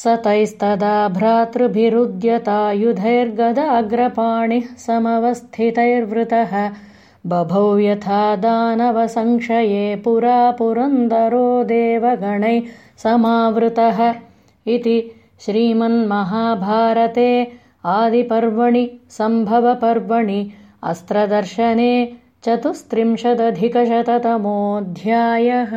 सतैस्तदा भ्रातृभिरुद्यतायुधैर्गदाग्रपाणिः समवस्थितैर्वृतः बभौ यथा दानवसंशये पुरापुरन्दरो देवगणैः समावृतः इति श्रीमन्महाभारते आदिपर्वणि सम्भवपर्वणि अस्त्रदर्शने चतुस्त्रिंशदधिकशततमोऽध्यायः